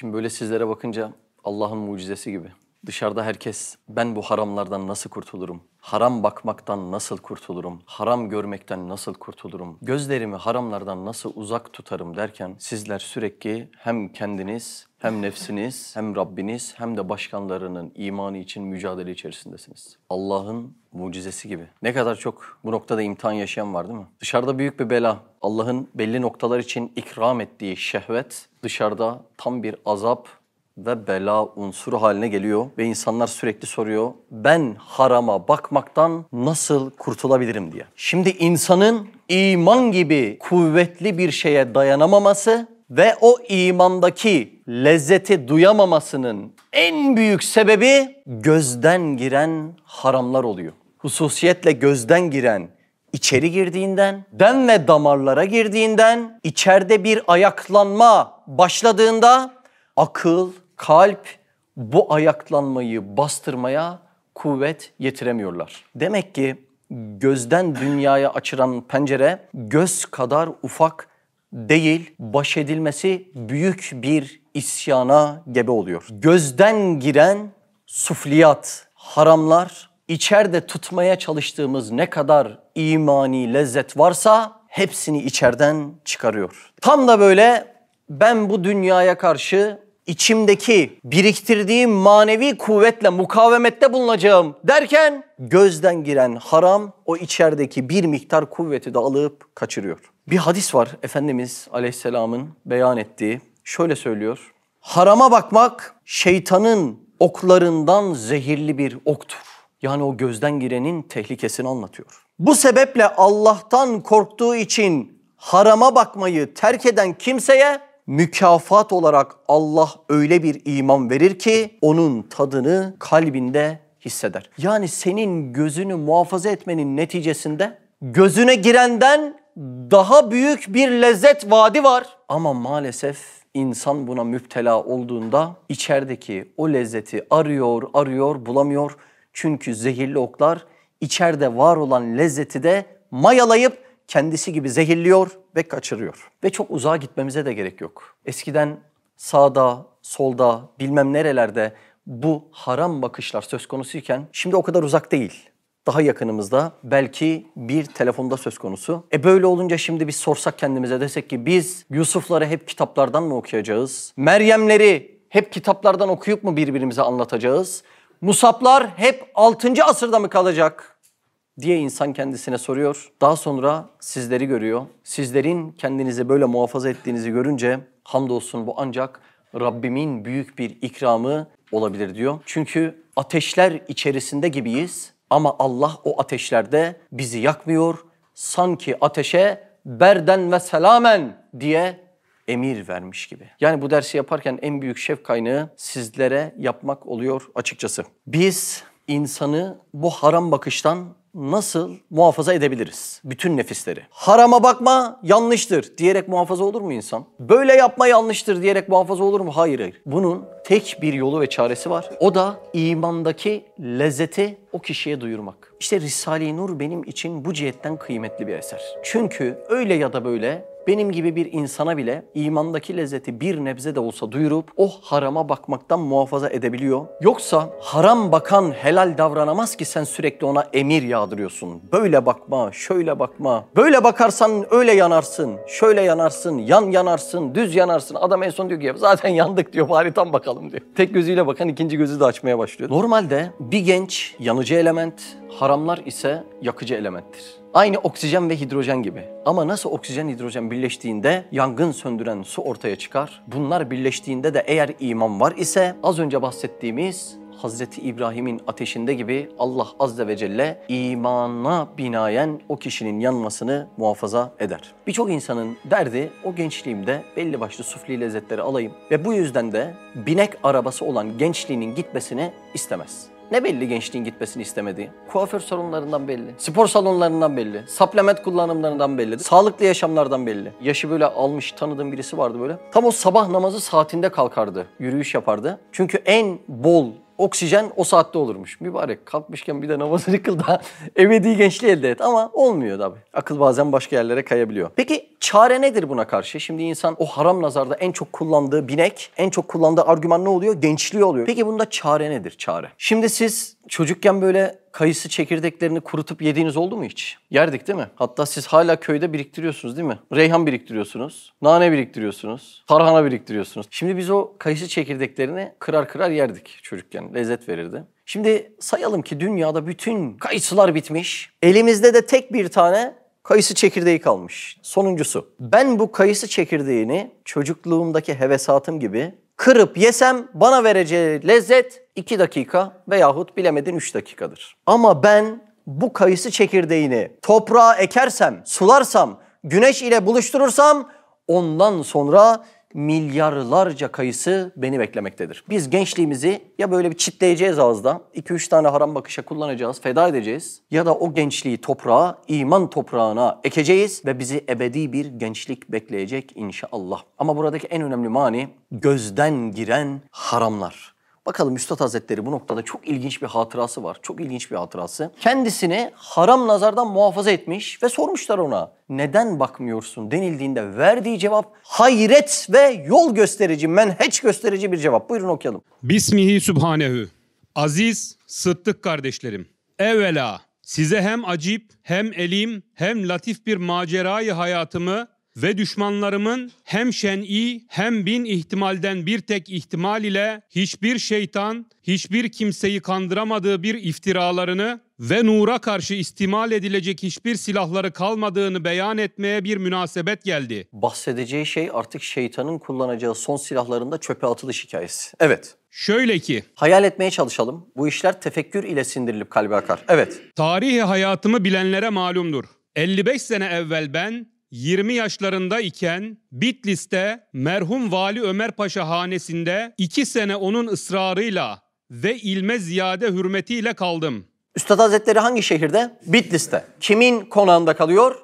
Şimdi böyle sizlere bakınca Allah'ın mucizesi gibi. Dışarıda herkes ben bu haramlardan nasıl kurtulurum? Haram bakmaktan nasıl kurtulurum? Haram görmekten nasıl kurtulurum? Gözlerimi haramlardan nasıl uzak tutarım derken sizler sürekli hem kendiniz hem nefsiniz hem Rabbiniz hem de başkanlarının imanı için mücadele içerisindesiniz. Allah'ın mucizesi gibi. Ne kadar çok bu noktada imtihan yaşayan var değil mi? Dışarıda büyük bir bela. Allah'ın belli noktalar için ikram ettiği şehvet dışarıda tam bir azap ve bela unsuru haline geliyor ve insanlar sürekli soruyor ben harama bakmaktan nasıl kurtulabilirim diye. Şimdi insanın iman gibi kuvvetli bir şeye dayanamaması ve o imandaki lezzeti duyamamasının en büyük sebebi gözden giren haramlar oluyor. Hususiyetle gözden giren içeri girdiğinden, den ve damarlara girdiğinden, içeride bir ayaklanma başladığında akıl, kalp bu ayaklanmayı bastırmaya kuvvet yetiremiyorlar. Demek ki gözden dünyaya açılan pencere göz kadar ufak değil, baş edilmesi büyük bir isyana gebe oluyor. Gözden giren sufliyat, haramlar, içeride tutmaya çalıştığımız ne kadar imani lezzet varsa hepsini içeriden çıkarıyor. Tam da böyle ben bu dünyaya karşı içimdeki biriktirdiğim manevi kuvvetle mukavemette bulunacağım derken gözden giren haram o içerideki bir miktar kuvveti de alıp kaçırıyor. Bir hadis var Efendimiz Aleyhisselam'ın beyan ettiği. Şöyle söylüyor. Harama bakmak şeytanın oklarından zehirli bir oktur. Yani o gözden girenin tehlikesini anlatıyor. Bu sebeple Allah'tan korktuğu için harama bakmayı terk eden kimseye mükafat olarak Allah öyle bir iman verir ki onun tadını kalbinde hisseder. Yani senin gözünü muhafaza etmenin neticesinde gözüne girenden daha büyük bir lezzet vaadi var. Ama maalesef insan buna müptela olduğunda içerideki o lezzeti arıyor, arıyor, bulamıyor. Çünkü zehirli oklar içeride var olan lezzeti de mayalayıp kendisi gibi zehirliyor ve kaçırıyor. Ve çok uzağa gitmemize de gerek yok. Eskiden sağda, solda, bilmem nerelerde bu haram bakışlar söz konusuyken şimdi o kadar uzak değil. Daha yakınımızda belki bir telefonda söz konusu. E böyle olunca şimdi biz sorsak kendimize desek ki biz Yusuf'ları hep kitaplardan mı okuyacağız? Meryemleri hep kitaplardan okuyup mu birbirimize anlatacağız? Musaplar hep 6. asırda mı kalacak? Diye insan kendisine soruyor. Daha sonra sizleri görüyor. Sizlerin kendinizi böyle muhafaza ettiğinizi görünce hamdolsun bu ancak Rabbimin büyük bir ikramı olabilir diyor. Çünkü ateşler içerisinde gibiyiz ama Allah o ateşlerde bizi yakmıyor. Sanki ateşe berden ve selamen diye emir vermiş gibi. Yani bu dersi yaparken en büyük şef kaynağı sizlere yapmak oluyor açıkçası. Biz insanı bu haram bakıştan nasıl muhafaza edebiliriz? Bütün nefisleri. Harama bakma yanlıştır diyerek muhafaza olur mu insan? Böyle yapma yanlıştır diyerek muhafaza olur mu? Hayır hayır. Bunun tek bir yolu ve çaresi var. O da imandaki lezzeti o kişiye duyurmak. İşte Risale-i Nur benim için bu cihetten kıymetli bir eser. Çünkü öyle ya da böyle benim gibi bir insana bile imandaki lezzeti bir nebze de olsa duyurup o harama bakmaktan muhafaza edebiliyor. Yoksa haram bakan helal davranamaz ki sen sürekli ona emir yağdırıyorsun. Böyle bakma, şöyle bakma. Böyle bakarsan öyle yanarsın, şöyle yanarsın, yan yanarsın, düz yanarsın. Adam en son diyor ki zaten yandık diyor bari tam bakalım diyor. Tek gözüyle bakan ikinci gözü de açmaya başlıyor. Normalde bir genç yanıcı element, haramlar ise yakıcı elementtir. Aynı oksijen ve hidrojen gibi. Ama nasıl oksijen hidrojen birleştiğinde yangın söndüren su ortaya çıkar. Bunlar birleştiğinde de eğer iman var ise az önce bahsettiğimiz Hazreti İbrahim'in ateşinde gibi Allah Azze ve Celle imana binayen o kişinin yanmasını muhafaza eder. Birçok insanın derdi o gençliğimde belli başlı sufli lezzetleri alayım ve bu yüzden de binek arabası olan gençliğinin gitmesini istemez. Ne belli gençliğin gitmesini istemediği? Kuaför salonlarından belli. Spor salonlarından belli. Supplement kullanımlarından belli. Sağlıklı yaşamlardan belli. Yaşı böyle almış tanıdığım birisi vardı böyle. Tam o sabah namazı saatinde kalkardı. Yürüyüş yapardı. Çünkü en bol Oksijen o saatte olurmuş. Mübarek kalkmışken bir de namazını kıl da ebedi gençliği elde et. Ama olmuyor tabii. Akıl bazen başka yerlere kayabiliyor. Peki çare nedir buna karşı? Şimdi insan o haram nazarda en çok kullandığı binek, en çok kullandığı argüman ne oluyor? Gençliği oluyor. Peki bunda çare nedir çare? Şimdi siz çocukken böyle kayısı çekirdeklerini kurutup yediğiniz oldu mu hiç? Yerdik değil mi? Hatta siz hala köyde biriktiriyorsunuz değil mi? Reyhan biriktiriyorsunuz, nane biriktiriyorsunuz, tarhana biriktiriyorsunuz. Şimdi biz o kayısı çekirdeklerini kırar kırar yerdik çocukken. Lezzet verirdi. Şimdi sayalım ki dünyada bütün kayısılar bitmiş. Elimizde de tek bir tane kayısı çekirdeği kalmış. Sonuncusu. Ben bu kayısı çekirdeğini çocukluğumdaki hevesatım gibi kırıp yesem bana vereceği lezzet 2 dakika veyahut bilemedin 3 dakikadır. Ama ben bu kayısı çekirdeğini toprağa ekersem, sularsam, güneş ile buluşturursam ondan sonra milyarlarca kayısı beni beklemektedir. Biz gençliğimizi ya böyle bir çitleyeceğiz ağızda, 2-3 tane haram bakışa kullanacağız, feda edeceğiz ya da o gençliği toprağa, iman toprağına ekeceğiz ve bizi ebedi bir gençlik bekleyecek inşallah. Ama buradaki en önemli mani gözden giren haramlar. Bakalım Üstad Hazretleri bu noktada çok ilginç bir hatırası var. Çok ilginç bir hatırası. Kendisini haram nazardan muhafaza etmiş ve sormuşlar ona neden bakmıyorsun denildiğinde verdiği cevap hayret ve yol gösterici, menheç gösterici bir cevap. Buyurun okuyalım. Bismihi Sübhanehu. Aziz, sıddık kardeşlerim. Evvela size hem acip, hem elim, hem latif bir macerayı hayatımı ve düşmanlarımın hem şen'i hem bin ihtimalden bir tek ihtimal ile hiçbir şeytan, hiçbir kimseyi kandıramadığı bir iftiralarını ve nura karşı istimal edilecek hiçbir silahları kalmadığını beyan etmeye bir münasebet geldi. Bahsedeceği şey artık şeytanın kullanacağı son silahlarında çöpe atılış hikayesi. Evet. Şöyle ki, Hayal etmeye çalışalım. Bu işler tefekkür ile sindirilip kalbe akar. Evet. Tarihi hayatımı bilenlere malumdur. 55 sene evvel ben 20 yaşlarında iken Bitlis'te merhum Vali Ömer Paşa hanesinde 2 sene onun ısrarıyla ve ilme ziyade hürmetiyle kaldım. Üstad Hazretleri hangi şehirde? Bitlis'te. Kimin konağında kalıyor?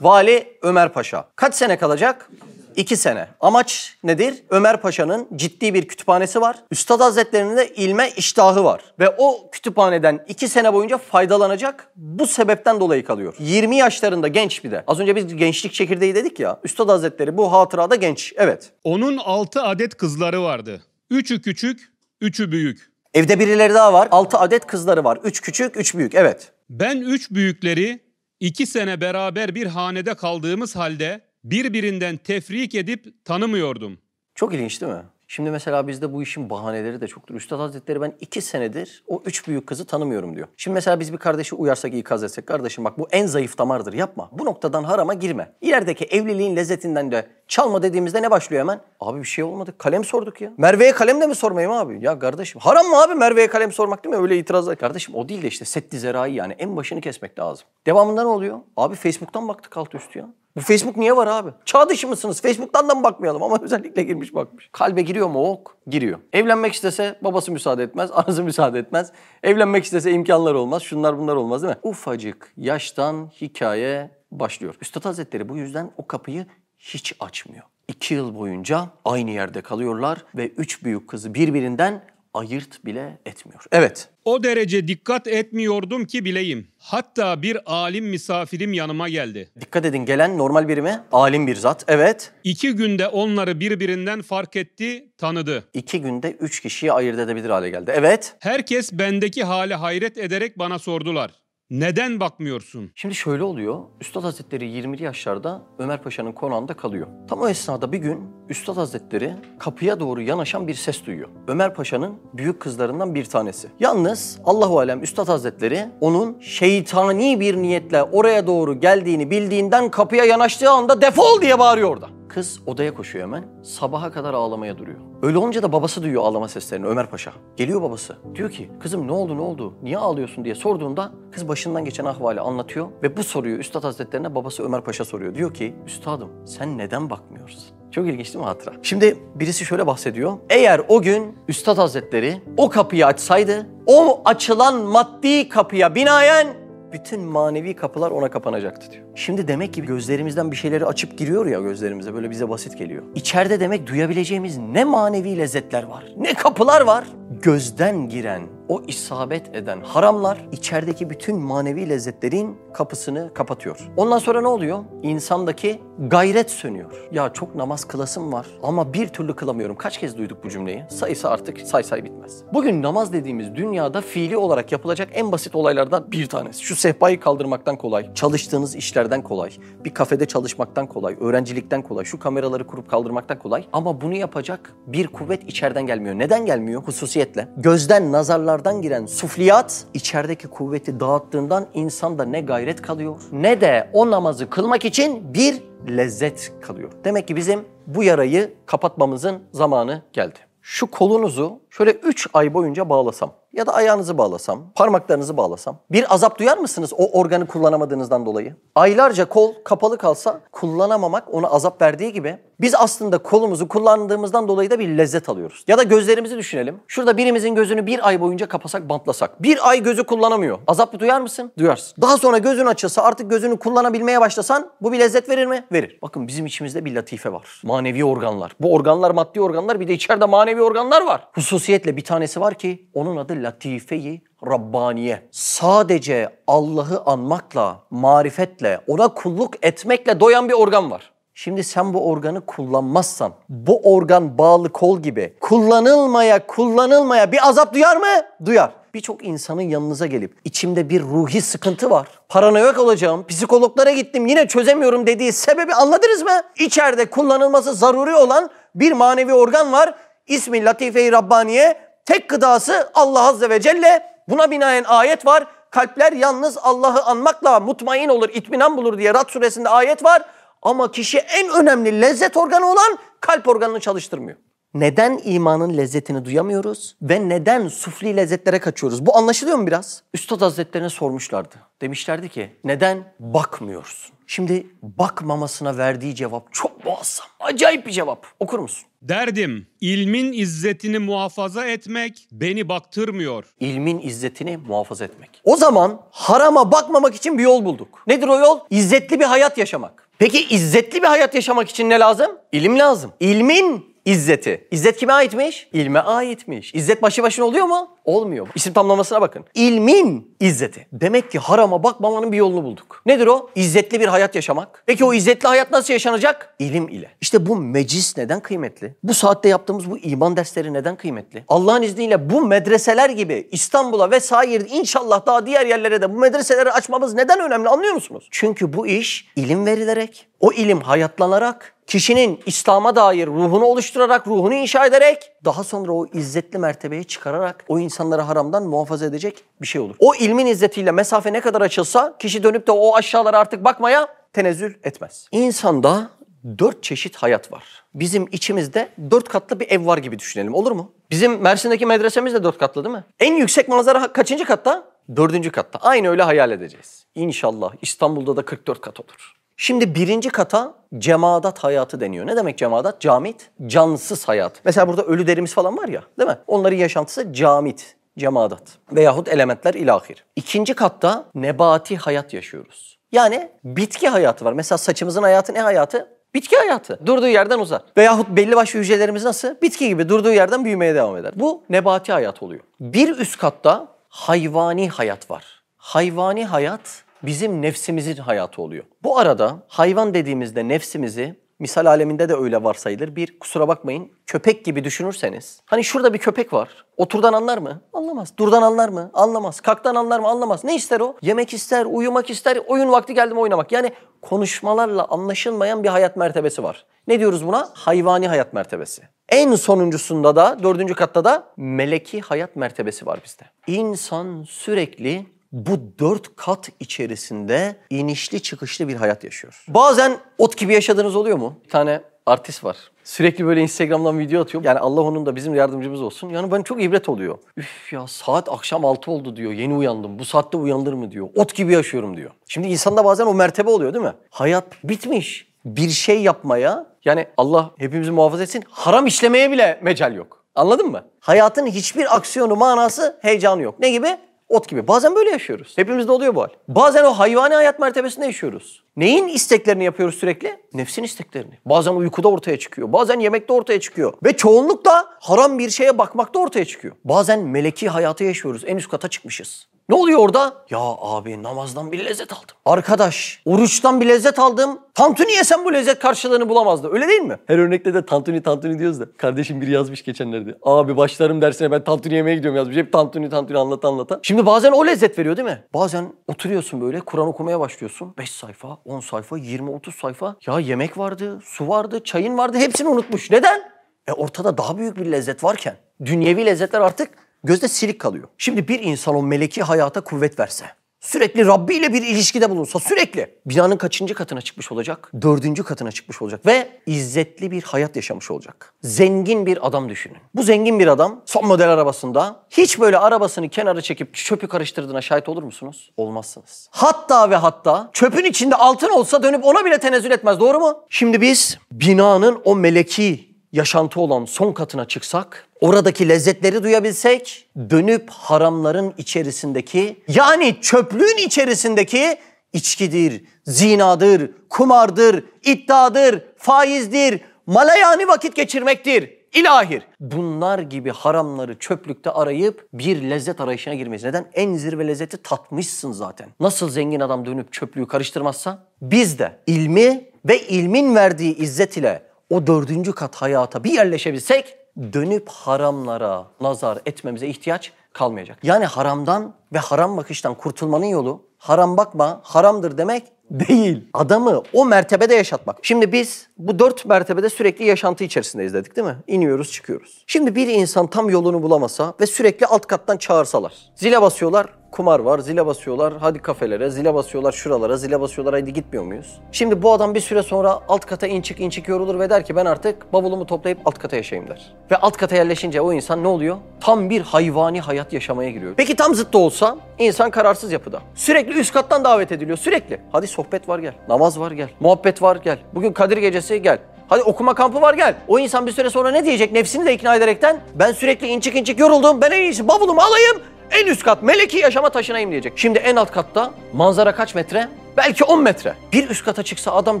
Vali Ömer Paşa. Kaç sene kalacak? İki sene. Amaç nedir? Ömer Paşa'nın ciddi bir kütüphanesi var. Üstad Hazretleri'nin de ilme iştahı var. Ve o kütüphaneden iki sene boyunca faydalanacak. Bu sebepten dolayı kalıyor. 20 yaşlarında genç bir de. Az önce biz gençlik çekirdeği dedik ya. Üstad Hazretleri bu hatırada genç. Evet. Onun 6 adet kızları vardı. Üçü küçük, üçü büyük. Evde birileri daha var. 6 adet kızları var. 3 küçük, 3 büyük. Evet. Ben üç büyükleri iki sene beraber bir hanede kaldığımız halde birbirinden tefrik edip tanımıyordum. Çok ilginç değil mi? Şimdi mesela bizde bu işin bahaneleri de çoktur. Üstad Hazretleri ben iki senedir o üç büyük kızı tanımıyorum diyor. Şimdi mesela biz bir kardeşi uyarsak ikaz etsek kardeşim bak bu en zayıf damardır yapma. Bu noktadan harama girme. İlerideki evliliğin lezzetinden de çalma dediğimizde ne başlıyor hemen? Abi bir şey olmadı. Kalem sorduk ya. Merve'ye kalem de mi sormayayım abi? Ya kardeşim haram mı abi Merve'ye kalem sormak değil mi? Öyle itirazlar. Kardeşim o değil de işte seddi zerai yani en başını kesmek lazım. Devamında ne oluyor? Abi Facebook'tan baktık alt üstü ya. Bu Facebook niye var abi? Çağ dışı mısınız? Facebook'tan da mı bakmayalım? Ama özellikle girmiş bakmış. Kalbe giriyor mu ok? Giriyor. Evlenmek istese babası müsaade etmez, anası müsaade etmez. Evlenmek istese imkanlar olmaz, şunlar bunlar olmaz değil mi? Ufacık yaştan hikaye başlıyor. Üstad Hazretleri bu yüzden o kapıyı hiç açmıyor. İki yıl boyunca aynı yerde kalıyorlar ve üç büyük kızı birbirinden ayırt bile etmiyor. Evet. O derece dikkat etmiyordum ki bileyim. Hatta bir alim misafirim yanıma geldi. Dikkat edin gelen normal biri mi? Alim bir zat. Evet. İki günde onları birbirinden fark etti, tanıdı. İki günde üç kişiyi ayırt edebilir hale geldi. Evet. Herkes bendeki hale hayret ederek bana sordular. Neden bakmıyorsun? Şimdi şöyle oluyor. Üstad Hazretleri 20'li yaşlarda Ömer Paşa'nın konağında kalıyor. Tam o esnada bir gün Üstad Hazretleri kapıya doğru yanaşan bir ses duyuyor. Ömer Paşa'nın büyük kızlarından bir tanesi. Yalnız Allahu alem Üstad Hazretleri onun şeytani bir niyetle oraya doğru geldiğini bildiğinden kapıya yanaştığı anda defol diye bağırıyor orada. Kız odaya koşuyor hemen. Sabaha kadar ağlamaya duruyor. Öyle olunca da babası duyuyor ağlama seslerini Ömer Paşa. Geliyor babası. Diyor ki kızım ne oldu ne oldu? Niye ağlıyorsun diye sorduğunda kız başından geçen ahvali anlatıyor. Ve bu soruyu Üstad Hazretlerine babası Ömer Paşa soruyor. Diyor ki üstadım sen neden bakmıyorsun? Çok ilginç değil mi hatıra? Şimdi birisi şöyle bahsediyor. Eğer o gün Üstad Hazretleri o kapıyı açsaydı o açılan maddi kapıya binaen bütün manevi kapılar ona kapanacaktı diyor. Şimdi demek ki gözlerimizden bir şeyleri açıp giriyor ya gözlerimize böyle bize basit geliyor. İçeride demek duyabileceğimiz ne manevi lezzetler var, ne kapılar var. Gözden giren, o isabet eden haramlar içerideki bütün manevi lezzetlerin kapısını kapatıyor. Ondan sonra ne oluyor? İnsandaki gayret sönüyor. Ya çok namaz kılasım var ama bir türlü kılamıyorum. Kaç kez duyduk bu cümleyi? Sayısı artık say say bitmez. Bugün namaz dediğimiz dünyada fiili olarak yapılacak en basit olaylardan bir tanesi. Şu sehpayı kaldırmaktan kolay, çalıştığınız işlerden kolay, bir kafede çalışmaktan kolay, öğrencilikten kolay, şu kameraları kurup kaldırmaktan kolay. Ama bunu yapacak bir kuvvet içeriden gelmiyor. Neden gelmiyor? Hususiyetle. Gözden, nazarlardan giren sufliyat içerideki kuvveti dağıttığından insanda ne gayret kalıyor ne de o namazı kılmak için bir lezzet kalıyor. Demek ki bizim bu yarayı kapatmamızın zamanı geldi. Şu kolunuzu şöyle 3 ay boyunca bağlasam ya da ayağınızı bağlasam, parmaklarınızı bağlasam bir azap duyar mısınız o organı kullanamadığınızdan dolayı? Aylarca kol kapalı kalsa kullanamamak ona azap verdiği gibi biz aslında kolumuzu kullandığımızdan dolayı da bir lezzet alıyoruz. Ya da gözlerimizi düşünelim. Şurada birimizin gözünü bir ay boyunca kapasak, bantlasak. Bir ay gözü kullanamıyor. Azap duyar mısın? Duyarsın. Daha sonra gözün açılsa artık gözünü kullanabilmeye başlasan bu bir lezzet verir mi? Verir. Bakın bizim içimizde bir latife var. Manevi organlar. Bu organlar maddi organlar bir de içeride manevi organlar var. Hususiyetle bir tanesi var ki onun adı latifeyi Rabbaniye. Sadece Allah'ı anmakla, marifetle, ona kulluk etmekle doyan bir organ var. Şimdi sen bu organı kullanmazsan, bu organ bağlı kol gibi kullanılmaya kullanılmaya bir azap duyar mı? Duyar. Birçok insanın yanınıza gelip içimde bir ruhi sıkıntı var. Paranoyak olacağım, psikologlara gittim yine çözemiyorum dediği sebebi anladınız mı? İçeride kullanılması zaruri olan bir manevi organ var. İsmi Latife-i Rabbaniye. Tek gıdası Allah Azze ve Celle. Buna binaen ayet var. Kalpler yalnız Allah'ı anmakla mutmain olur, itminan bulur diye Rad suresinde ayet var. Ama kişi en önemli lezzet organı olan kalp organını çalıştırmıyor. Neden imanın lezzetini duyamıyoruz ve neden sufli lezzetlere kaçıyoruz? Bu anlaşılıyor mu biraz? Üstad Hazretlerine sormuşlardı. Demişlerdi ki neden bakmıyorsun? Şimdi bakmamasına verdiği cevap çok muazzam. Acayip bir cevap. Okur musun? Derdim, ilmin izzetini muhafaza etmek beni baktırmıyor. İlmin izzetini muhafaza etmek. O zaman harama bakmamak için bir yol bulduk. Nedir o yol? İzzetli bir hayat yaşamak. Peki izzetli bir hayat yaşamak için ne lazım? İlim lazım. İlmin İzzeti. İzzet kime aitmiş? İlme aitmiş. İzzet başı başına oluyor mu? Olmuyor. İsim tamlamasına bakın. İlmin izzeti. Demek ki harama bakmamanın bir yolunu bulduk. Nedir o? İzzetli bir hayat yaşamak. Peki o izzetli hayat nasıl yaşanacak? İlim ile. İşte bu meclis neden kıymetli? Bu saatte yaptığımız bu iman dersleri neden kıymetli? Allah'ın izniyle bu medreseler gibi İstanbul'a vesaire inşallah daha diğer yerlere de bu medreseleri açmamız neden önemli anlıyor musunuz? Çünkü bu iş ilim verilerek, o ilim hayatlanarak, kişinin İslam'a dair ruhunu oluşturarak, ruhunu inşa ederek, daha sonra o izzetli mertebeye çıkararak o insanları haramdan muhafaza edecek bir şey olur. O ilmin izzetiyle mesafe ne kadar açılsa kişi dönüp de o aşağılara artık bakmaya tenezzül etmez. İnsanda dört çeşit hayat var. Bizim içimizde dört katlı bir ev var gibi düşünelim olur mu? Bizim Mersin'deki medresemiz de dört katlı değil mi? En yüksek manzara kaçıncı katta? Dördüncü katta. Aynı öyle hayal edeceğiz. İnşallah İstanbul'da da 44 kat olur. Şimdi birinci kata cemaat hayatı deniyor. Ne demek cemaat? Camit, cansız hayat. Mesela burada ölü derimiz falan var ya değil mi? Onların yaşantısı camit, cemaat veyahut elementler ilahir. İkinci katta nebati hayat yaşıyoruz. Yani bitki hayatı var. Mesela saçımızın hayatı ne hayatı? Bitki hayatı. Durduğu yerden uzar. Veyahut belli başlı hücrelerimiz nasıl? Bitki gibi durduğu yerden büyümeye devam eder. Bu nebati hayat oluyor. Bir üst katta hayvani hayat var. Hayvani hayat bizim nefsimizin hayatı oluyor. Bu arada hayvan dediğimizde nefsimizi misal aleminde de öyle varsayılır. Bir kusura bakmayın köpek gibi düşünürseniz. Hani şurada bir köpek var. Oturdan anlar mı? Anlamaz. Durdan anlar mı? Anlamaz. Kalktan anlar mı? Anlamaz. Ne ister o? Yemek ister, uyumak ister, oyun vakti geldi mi oynamak. Yani konuşmalarla anlaşılmayan bir hayat mertebesi var. Ne diyoruz buna? Hayvani hayat mertebesi. En sonuncusunda da dördüncü katta da meleki hayat mertebesi var bizde. İnsan sürekli bu dört kat içerisinde inişli çıkışlı bir hayat yaşıyor. Bazen ot gibi yaşadığınız oluyor mu? Bir tane artist var. Sürekli böyle Instagram'dan video atıyor. Yani Allah onun da bizim yardımcımız olsun. Yani ben çok ibret oluyor. Üf ya saat akşam 6 oldu diyor. Yeni uyandım. Bu saatte uyanılır mı diyor. Ot gibi yaşıyorum diyor. Şimdi insanda bazen o mertebe oluyor değil mi? Hayat bitmiş. Bir şey yapmaya yani Allah hepimizi muhafaza etsin. Haram işlemeye bile mecal yok. Anladın mı? Hayatın hiçbir aksiyonu, manası, heyecanı yok. Ne gibi? Ot gibi. Bazen böyle yaşıyoruz. Hepimizde oluyor bu hal. Bazen o hayvani hayat mertebesinde yaşıyoruz. Neyin isteklerini yapıyoruz sürekli? Nefsin isteklerini. Bazen uykuda ortaya çıkıyor. Bazen yemekte ortaya çıkıyor. Ve çoğunlukla haram bir şeye bakmakta ortaya çıkıyor. Bazen meleki hayatı yaşıyoruz. En üst kata çıkmışız. Ne oluyor orada? Ya abi namazdan bir lezzet aldım. Arkadaş oruçtan bir lezzet aldım. Tantuni yesem bu lezzet karşılığını bulamazdı. Öyle değil mi? Her örnekte de tantuni tantuni diyoruz da. Kardeşim biri yazmış geçenlerde. Abi başlarım dersine ben tantuni yemeye gidiyorum yazmış. Hep tantuni tantuni anlata anlata. Şimdi bazen o lezzet veriyor değil mi? Bazen oturuyorsun böyle Kur'an okumaya başlıyorsun. 5 sayfa, 10 sayfa, 20-30 sayfa. Ya yemek vardı, su vardı, çayın vardı. Hepsini unutmuş. Neden? E ortada daha büyük bir lezzet varken. Dünyevi lezzetler artık gözde silik kalıyor. Şimdi bir insan o meleki hayata kuvvet verse, sürekli Rabbi ile bir ilişkide bulunsa, sürekli binanın kaçıncı katına çıkmış olacak? Dördüncü katına çıkmış olacak ve izzetli bir hayat yaşamış olacak. Zengin bir adam düşünün. Bu zengin bir adam son model arabasında hiç böyle arabasını kenara çekip çöpü karıştırdığına şahit olur musunuz? Olmazsınız. Hatta ve hatta çöpün içinde altın olsa dönüp ona bile tenezzül etmez. Doğru mu? Şimdi biz binanın o meleki yaşantı olan son katına çıksak, oradaki lezzetleri duyabilsek, dönüp haramların içerisindeki yani çöplüğün içerisindeki içkidir, zinadır, kumardır, iddiadır, faizdir, malayani vakit geçirmektir, ilahir. Bunlar gibi haramları çöplükte arayıp bir lezzet arayışına girmeyiz. Neden? En zirve lezzeti tatmışsın zaten. Nasıl zengin adam dönüp çöplüğü karıştırmazsa biz de ilmi ve ilmin verdiği izzet ile o dördüncü kat hayata bir yerleşebilsek dönüp haramlara nazar etmemize ihtiyaç kalmayacak. Yani haramdan ve haram bakıştan kurtulmanın yolu haram bakma, haramdır demek değil. Adamı o mertebede yaşatmak. Şimdi biz bu dört mertebede sürekli yaşantı içerisindeyiz dedik değil mi? İniyoruz çıkıyoruz. Şimdi bir insan tam yolunu bulamasa ve sürekli alt kattan çağırsalar. Zile basıyorlar, kumar var, zile basıyorlar, hadi kafelere, zile basıyorlar şuralara, zile basıyorlar, hadi gitmiyor muyuz? Şimdi bu adam bir süre sonra alt kata in çık in çık yorulur ve der ki ben artık bavulumu toplayıp alt kata yaşayayım der. Ve alt kata yerleşince o insan ne oluyor? Tam bir hayvani hayat yaşamaya giriyor. Peki tam zıttı olsa insan kararsız yapıda. Sürekli üst kattan davet ediliyor sürekli. Hadi sohbet var gel, namaz var gel, muhabbet var gel. Bugün Kadir gecesi gel. Hadi okuma kampı var gel. O insan bir süre sonra ne diyecek? Nefsini de ikna ederekten ben sürekli inçik inçik yoruldum. Ben en iyisi bavulumu alayım. En üst kat meleki yaşama taşınayım diyecek. Şimdi en alt katta manzara kaç metre? Belki 10 metre. Bir üst kata çıksa adam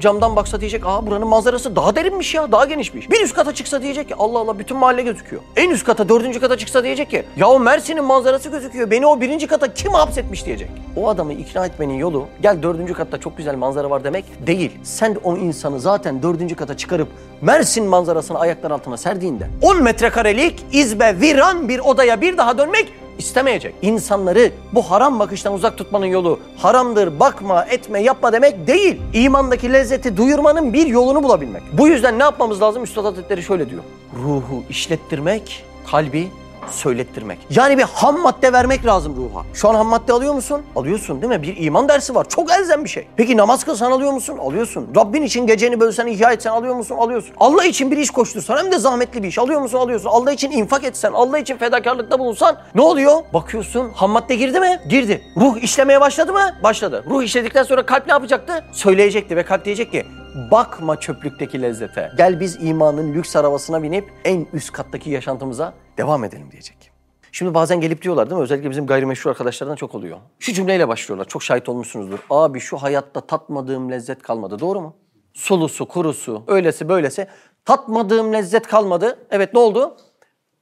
camdan baksa diyecek aa buranın manzarası daha derinmiş ya daha genişmiş. Bir üst kata çıksa diyecek ki Allah Allah bütün mahalle gözüküyor. En üst kata dördüncü kata çıksa diyecek ki ya o Mersin'in manzarası gözüküyor beni o birinci kata kim hapsetmiş diyecek. O adamı ikna etmenin yolu gel dördüncü katta çok güzel manzara var demek değil. Sen o insanı zaten dördüncü kata çıkarıp Mersin manzarasını ayaklar altına serdiğinde 10 metrekarelik izbe viran bir odaya bir daha dönmek istemeyecek. İnsanları bu haram bakıştan uzak tutmanın yolu haramdır, bakma, etme, yapma demek değil. İmandaki lezzeti duyurmanın bir yolunu bulabilmek. Bu yüzden ne yapmamız lazım? Üstad Hazretleri şöyle diyor. Ruhu işlettirmek, kalbi söylettirmek. Yani bir ham madde vermek lazım ruha. Şu an ham madde alıyor musun? Alıyorsun değil mi? Bir iman dersi var. Çok elzem bir şey. Peki namaz kılsan alıyor musun? Alıyorsun. Rabbin için geceni bölsen, ihya etsen alıyor musun? Alıyorsun. Allah için bir iş koştursan hem de zahmetli bir iş alıyor musun? Alıyorsun. Allah için infak etsen, Allah için fedakarlıkta bulunsan ne oluyor? Bakıyorsun ham madde girdi mi? Girdi. Ruh işlemeye başladı mı? Başladı. Ruh işledikten sonra kalp ne yapacaktı? Söyleyecekti ve kalp diyecek ki bakma çöplükteki lezzete. Gel biz imanın lüks arabasına binip en üst kattaki yaşantımıza devam edelim diyecek. Şimdi bazen gelip diyorlar değil mi? Özellikle bizim gayrimeşru arkadaşlardan çok oluyor. Şu cümleyle başlıyorlar. Çok şahit olmuşsunuzdur. Abi şu hayatta tatmadığım lezzet kalmadı. Doğru mu? Sulusu, kurusu, öylesi böylesi. Tatmadığım lezzet kalmadı. Evet ne oldu?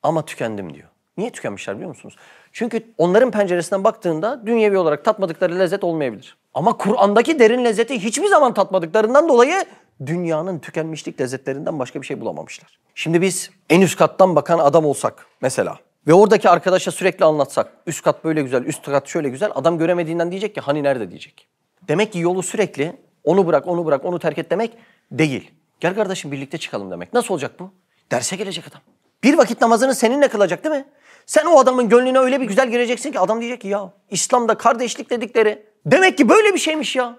Ama tükendim diyor. Niye tükenmişler biliyor musunuz? Çünkü onların penceresinden baktığında dünyevi olarak tatmadıkları lezzet olmayabilir. Ama Kur'an'daki derin lezzeti hiçbir zaman tatmadıklarından dolayı dünyanın tükenmişlik lezzetlerinden başka bir şey bulamamışlar. Şimdi biz en üst kattan bakan adam olsak mesela ve oradaki arkadaşa sürekli anlatsak üst kat böyle güzel, üst kat şöyle güzel adam göremediğinden diyecek ki hani nerede diyecek. Demek ki yolu sürekli onu bırak, onu bırak, onu terk et demek değil. Gel kardeşim birlikte çıkalım demek. Nasıl olacak bu? Derse gelecek adam. Bir vakit namazını seninle kılacak değil mi? Sen o adamın gönlüne öyle bir güzel gireceksin ki adam diyecek ki ya İslam'da kardeşlik dedikleri demek ki böyle bir şeymiş ya.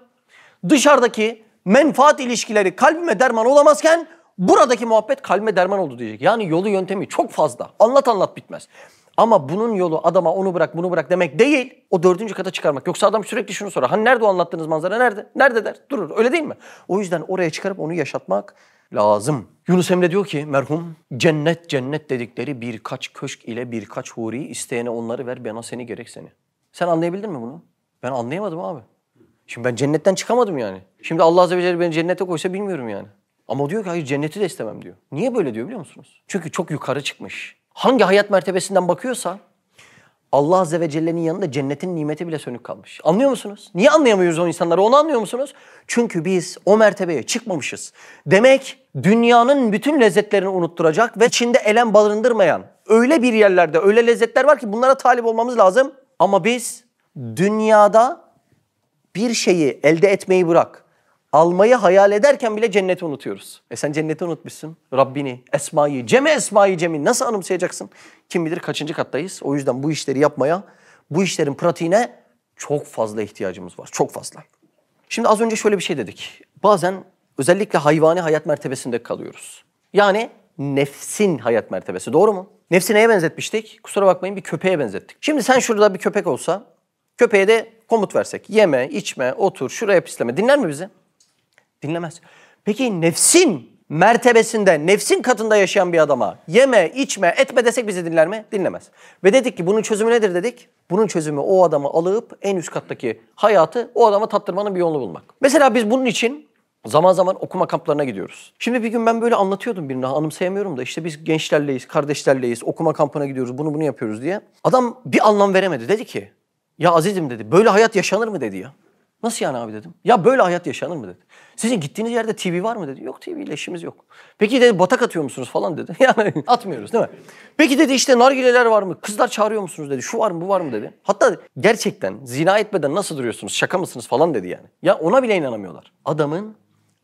Dışarıdaki menfaat ilişkileri kalbime derman olamazken buradaki muhabbet kalbime derman oldu diyecek. Yani yolu yöntemi çok fazla. Anlat anlat bitmez. Ama bunun yolu adama onu bırak bunu bırak demek değil. O dördüncü kata çıkarmak. Yoksa adam sürekli şunu sorar. Hani nerede o anlattığınız manzara nerede? Nerede der. Durur öyle değil mi? O yüzden oraya çıkarıp onu yaşatmak lazım. Yunus Emre diyor ki merhum cennet cennet dedikleri birkaç köşk ile birkaç huri isteyene onları ver bana seni gerek seni. Sen anlayabildin mi bunu? Ben anlayamadım abi. Şimdi ben cennetten çıkamadım yani. Şimdi Allah Azze ve Celle beni cennete koysa bilmiyorum yani. Ama diyor ki hayır cenneti de istemem diyor. Niye böyle diyor biliyor musunuz? Çünkü çok yukarı çıkmış. Hangi hayat mertebesinden bakıyorsa Allah Azze ve Celle'nin yanında cennetin nimeti bile sönük kalmış. Anlıyor musunuz? Niye anlayamıyoruz o insanları? Onu anlıyor musunuz? Çünkü biz o mertebeye çıkmamışız. Demek dünyanın bütün lezzetlerini unutturacak ve içinde elem barındırmayan öyle bir yerlerde öyle lezzetler var ki bunlara talip olmamız lazım. Ama biz dünyada bir şeyi elde etmeyi bırak. Almayı hayal ederken bile cenneti unutuyoruz. E sen cenneti unutmuşsun. Rabbini, Esma'yı, Cem'e Esma'yı Cem'i nasıl anımsayacaksın? Kim bilir kaçıncı kattayız. O yüzden bu işleri yapmaya, bu işlerin pratiğine çok fazla ihtiyacımız var. Çok fazla. Şimdi az önce şöyle bir şey dedik. Bazen özellikle hayvani hayat mertebesinde kalıyoruz. Yani nefsin hayat mertebesi. Doğru mu? Nefsi neye benzetmiştik? Kusura bakmayın bir köpeğe benzettik. Şimdi sen şurada bir köpek olsa, köpeğe de komut versek. Yeme, içme, otur, şuraya pisleme. Dinler mi bizi? Dinlemez. Peki nefsin mertebesinde, nefsin katında yaşayan bir adama yeme, içme, etme desek bizi dinler mi? Dinlemez. Ve dedik ki bunun çözümü nedir dedik? Bunun çözümü o adamı alıp en üst kattaki hayatı o adama tattırmanın bir yolunu bulmak. Mesela biz bunun için zaman zaman okuma kamplarına gidiyoruz. Şimdi bir gün ben böyle anlatıyordum birine anımsayamıyorum da işte biz gençlerleyiz, kardeşlerleyiz, okuma kampına gidiyoruz, bunu bunu yapıyoruz diye. Adam bir anlam veremedi. Dedi ki ya azizim dedi böyle hayat yaşanır mı dedi ya. Nasıl yani abi dedim. Ya böyle hayat yaşanır mı dedi. Sizin gittiğiniz yerde TV var mı dedi. Yok TV ile işimiz yok. Peki dedi batak atıyor musunuz falan dedi. Yani atmıyoruz değil mi? Peki dedi işte nargileler var mı? Kızlar çağırıyor musunuz dedi. Şu var mı bu var mı dedi. Hatta gerçekten zina etmeden nasıl duruyorsunuz? Şaka mısınız falan dedi yani. Ya ona bile inanamıyorlar. Adamın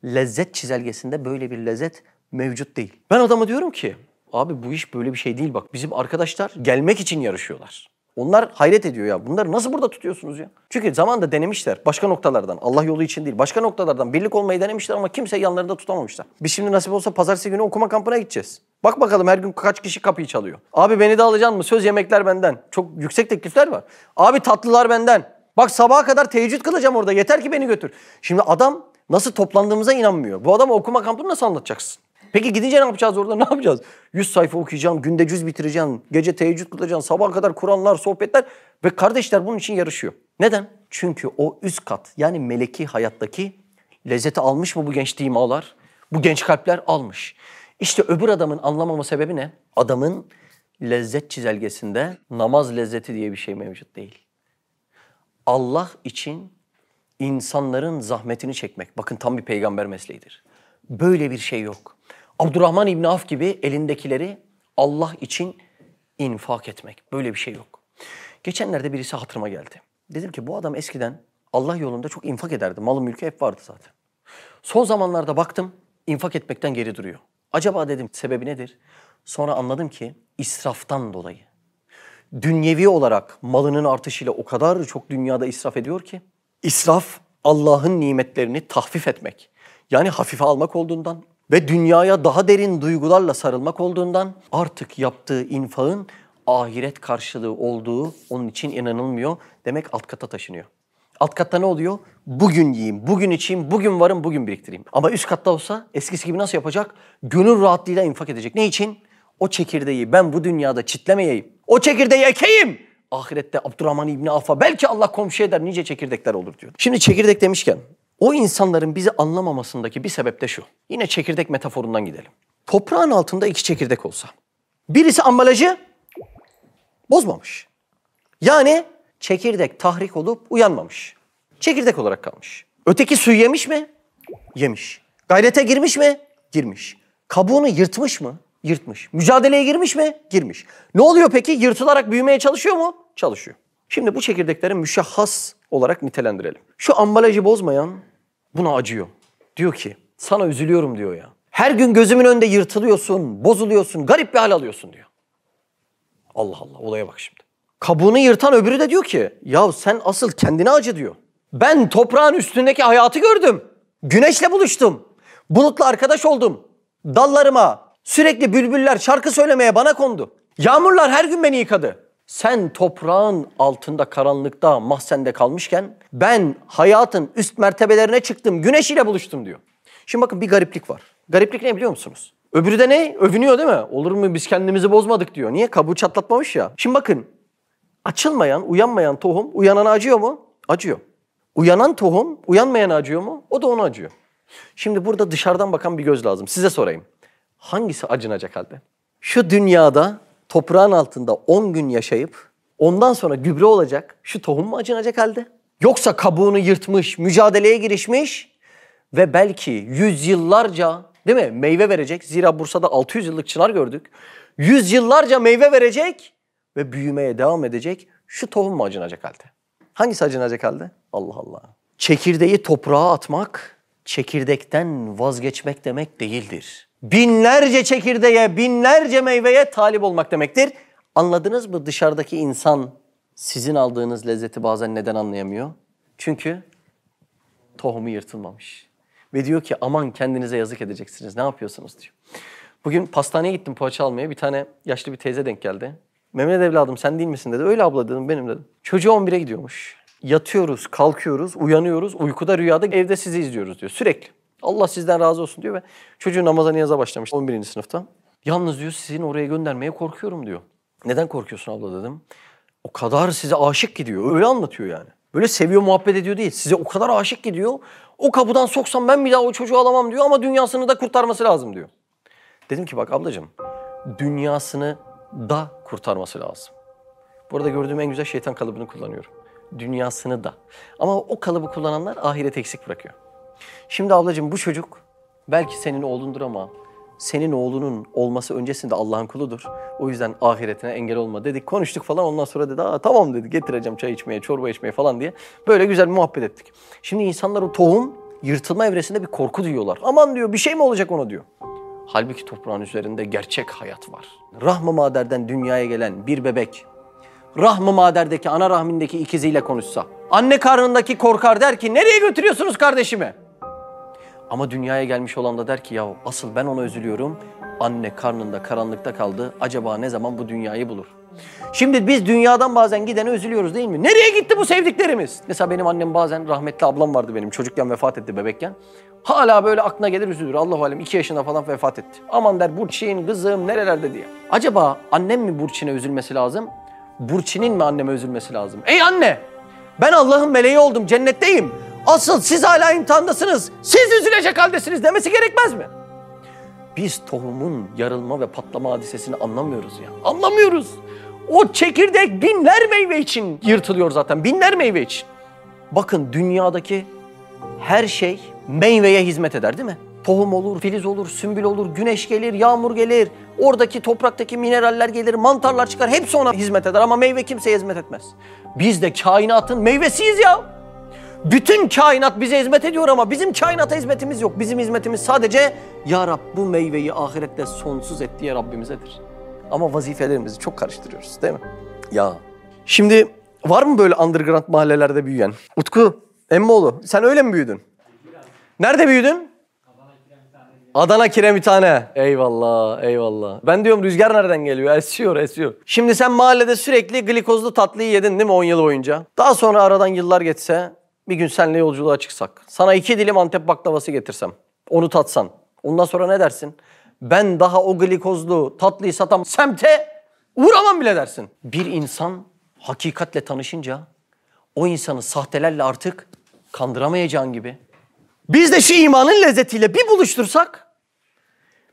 lezzet çizelgesinde böyle bir lezzet mevcut değil. Ben adama diyorum ki abi bu iş böyle bir şey değil bak. Bizim arkadaşlar gelmek için yarışıyorlar. Onlar hayret ediyor ya. Bunları nasıl burada tutuyorsunuz ya? Çünkü zamanında denemişler başka noktalardan. Allah yolu için değil. Başka noktalardan birlik olmayı denemişler ama kimse yanlarında tutamamışlar. Biz şimdi nasip olsa pazartesi günü okuma kampına gideceğiz. Bak bakalım her gün kaç kişi kapıyı çalıyor. Abi beni de alacaksın mı? Söz yemekler benden. Çok yüksek teklifler var. Abi tatlılar benden. Bak sabaha kadar teheccüd kılacağım orada. Yeter ki beni götür. Şimdi adam nasıl toplandığımıza inanmıyor. Bu adama okuma kampını nasıl anlatacaksın? Peki gidince ne yapacağız orada? Ne yapacağız? 100 sayfa okuyacağım, günde cüz bitireceğim, gece teheccüd kılacaksın, sabaha kadar Kur'anlar, sohbetler ve kardeşler bunun için yarışıyor. Neden? Çünkü o üst kat yani meleki hayattaki lezzeti almış mı bu genç dimalar? Bu genç kalpler almış. İşte öbür adamın anlamama sebebi ne? Adamın lezzet çizelgesinde namaz lezzeti diye bir şey mevcut değil. Allah için insanların zahmetini çekmek. Bakın tam bir peygamber mesleğidir. Böyle bir şey yok. Abdurrahman İbni Af gibi elindekileri Allah için infak etmek. Böyle bir şey yok. Geçenlerde birisi hatırıma geldi. Dedim ki bu adam eskiden Allah yolunda çok infak ederdi. Malı mülkü hep vardı zaten. Son zamanlarda baktım infak etmekten geri duruyor. Acaba dedim sebebi nedir? Sonra anladım ki israftan dolayı. Dünyevi olarak malının artışıyla o kadar çok dünyada israf ediyor ki. İsraf Allah'ın nimetlerini tahfif etmek. Yani hafife almak olduğundan ve dünyaya daha derin duygularla sarılmak olduğundan artık yaptığı infağın ahiret karşılığı olduğu onun için inanılmıyor. Demek alt kata taşınıyor. Alt katta ne oluyor? Bugün yiyeyim, bugün içeyim, bugün varım, bugün biriktireyim. Ama üst katta olsa eskisi gibi nasıl yapacak? Gönül rahatlığıyla infak edecek. Ne için? O çekirdeği ben bu dünyada çitlemeyeyim. O çekirdeği ekeyim. Ahirette Abdurrahman İbni Avf'a belki Allah komşu eder nice çekirdekler olur diyor. Şimdi çekirdek demişken o insanların bizi anlamamasındaki bir sebep de şu. Yine çekirdek metaforundan gidelim. Toprağın altında iki çekirdek olsa. Birisi ambalajı bozmamış. Yani çekirdek tahrik olup uyanmamış. Çekirdek olarak kalmış. Öteki suyu yemiş mi? Yemiş. Gayrete girmiş mi? Girmiş. Kabuğunu yırtmış mı? Yırtmış. Mücadeleye girmiş mi? Girmiş. Ne oluyor peki? Yırtılarak büyümeye çalışıyor mu? Çalışıyor. Şimdi bu çekirdekleri müşahhas olarak nitelendirelim. Şu ambalajı bozmayan buna acıyor. Diyor ki sana üzülüyorum diyor ya. Her gün gözümün önünde yırtılıyorsun, bozuluyorsun, garip bir hal alıyorsun diyor. Allah Allah olaya bak şimdi. Kabuğunu yırtan öbürü de diyor ki ya sen asıl kendine acı diyor. Ben toprağın üstündeki hayatı gördüm. Güneşle buluştum. Bulutla arkadaş oldum. Dallarıma sürekli bülbüller şarkı söylemeye bana kondu. Yağmurlar her gün beni yıkadı. Sen toprağın altında karanlıkta mahzende kalmışken ben hayatın üst mertebelerine çıktım. Güneş ile buluştum diyor. Şimdi bakın bir gariplik var. Gariplik ne biliyor musunuz? Öbürü de ne? Övünüyor değil mi? Olur mu biz kendimizi bozmadık diyor. Niye? Kabuğu çatlatmamış ya. Şimdi bakın Açılmayan, uyanmayan tohum uyanana acıyor mu? Acıyor. Uyanan tohum uyanmayana acıyor mu? O da ona acıyor. Şimdi burada dışarıdan bakan bir göz lazım. Size sorayım. Hangisi acınacak halde? Şu dünyada toprağın altında 10 gün yaşayıp ondan sonra gübre olacak şu tohum mu acınacak halde? Yoksa kabuğunu yırtmış, mücadeleye girişmiş ve belki yüzyıllarca değil mi meyve verecek. Zira Bursa'da 600 yıllık çınar gördük. Yüzyıllarca meyve verecek ve büyümeye devam edecek. Şu tohum mu acınacak halde? Hangisi acınacak halde? Allah Allah. Çekirdeği toprağa atmak, çekirdekten vazgeçmek demek değildir. Binlerce çekirdeğe, binlerce meyveye talip olmak demektir. Anladınız mı dışarıdaki insan sizin aldığınız lezzeti bazen neden anlayamıyor? Çünkü tohumu yırtılmamış. Ve diyor ki aman kendinize yazık edeceksiniz. Ne yapıyorsunuz diyor. Bugün pastaneye gittim poğaça almaya. Bir tane yaşlı bir teyze denk geldi. Mehmet evladım sen değil misin dedi. Öyle abla dedim benim dedim. Çocuğu 11'e gidiyormuş. Yatıyoruz, kalkıyoruz, uyanıyoruz. Uykuda rüyada evde sizi izliyoruz diyor sürekli. Allah sizden razı olsun diyor ve çocuğu namaza niyaza başlamış 11. sınıfta. Yalnız diyor sizin oraya göndermeye korkuyorum diyor. Neden korkuyorsun abla dedim. O kadar size aşık gidiyor. Öyle anlatıyor yani. Böyle seviyor muhabbet ediyor değil. Size o kadar aşık gidiyor. O kapıdan soksam ben bir daha o çocuğu alamam diyor ama dünyasını da kurtarması lazım diyor. Dedim ki bak ablacığım dünyasını da kurtarması lazım. Burada gördüğüm en güzel şeytan kalıbını kullanıyorum. Dünyasını da. Ama o kalıbı kullananlar ahiret eksik bırakıyor. Şimdi ablacığım bu çocuk belki senin oğlundur ama senin oğlunun olması öncesinde Allah'ın kuludur. O yüzden ahiretine engel olma dedik. Konuştuk falan ondan sonra dedi tamam dedi getireceğim çay içmeye, çorba içmeye falan diye. Böyle güzel muhabbet ettik. Şimdi insanlar o tohum yırtılma evresinde bir korku duyuyorlar. Aman diyor bir şey mi olacak ona diyor. Halbuki toprağın üzerinde gerçek hayat var. Rahm-ı maderden dünyaya gelen bir bebek Rahm-ı maderdeki ana rahmindeki ikiziyle konuşsa. Anne karnındaki korkar der ki nereye götürüyorsunuz kardeşimi? Ama dünyaya gelmiş olan da der ki ya asıl ben ona üzülüyorum. Anne karnında karanlıkta kaldı. Acaba ne zaman bu dünyayı bulur? Şimdi biz dünyadan bazen gidene üzülüyoruz değil mi? Nereye gitti bu sevdiklerimiz? Mesela benim annem bazen rahmetli ablam vardı benim çocukken vefat etti bebekken. Hala böyle aklına gelir üzülür. Allah alem 2 yaşında falan vefat etti. Aman der Burçin kızım nerelerde diye. Acaba annem mi Burçin'e üzülmesi lazım? Burçin'in mi anneme üzülmesi lazım? Ey anne! Ben Allah'ın meleği oldum, cennetteyim. Asıl siz hala imtihandasınız. Siz üzülecek haldesiniz demesi gerekmez mi? Biz tohumun yarılma ve patlama hadisesini anlamıyoruz ya. Anlamıyoruz. O çekirdek binler meyve için yırtılıyor zaten. Binler meyve için. Bakın dünyadaki her şey meyveye hizmet eder değil mi? Tohum olur, filiz olur, sümbül olur, güneş gelir, yağmur gelir. Oradaki topraktaki mineraller gelir, mantarlar çıkar. Hepsi ona hizmet eder ama meyve kimseye hizmet etmez. Biz de kainatın meyvesiyiz ya. Bütün kainat bize hizmet ediyor ama bizim kainata hizmetimiz yok. Bizim hizmetimiz sadece Ya Rab bu meyveyi ahirette sonsuz et diye Rabbimizedir. Ama vazifelerimizi çok karıştırıyoruz değil mi? Ya. Şimdi var mı böyle underground mahallelerde büyüyen? Utku, Emmoğlu sen öyle mi büyüdün? Nerede büyüdün? Adana kiremithane. Eyvallah, eyvallah. Ben diyorum rüzgar nereden geliyor? Esiyor, esiyor. Şimdi sen mahallede sürekli glikozlu tatlıyı yedin değil mi 10 yıl boyunca? Daha sonra aradan yıllar geçse bir gün seninle yolculuğa çıksak. Sana iki dilim Antep baklavası getirsem. Onu tatsan. Ondan sonra ne dersin? Ben daha o glikozlu tatlıyı satan semte uğramam bile dersin. Bir insan hakikatle tanışınca o insanı sahtelerle artık kandıramayacağın gibi. Biz de şu imanın lezzetiyle bir buluştursak,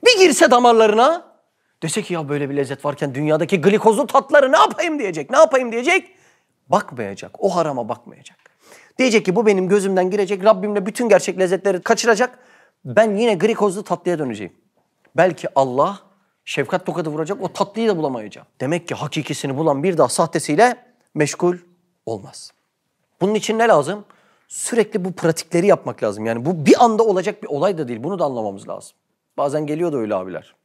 bir girse damarlarına, dese ki ya böyle bir lezzet varken dünyadaki glikozlu tatları ne yapayım diyecek, ne yapayım diyecek. Bakmayacak, o harama bakmayacak. Diyecek ki bu benim gözümden girecek, Rabbimle bütün gerçek lezzetleri kaçıracak. Ben yine glikozlu tatlıya döneceğim. Belki Allah şefkat tokadı vuracak, o tatlıyı da bulamayacağım. Demek ki hakikisini bulan bir daha sahtesiyle meşgul olmaz. Bunun için ne lazım? Sürekli bu pratikleri yapmak lazım. Yani bu bir anda olacak bir olay da değil. Bunu da anlamamız lazım. Bazen geliyor da öyle abiler.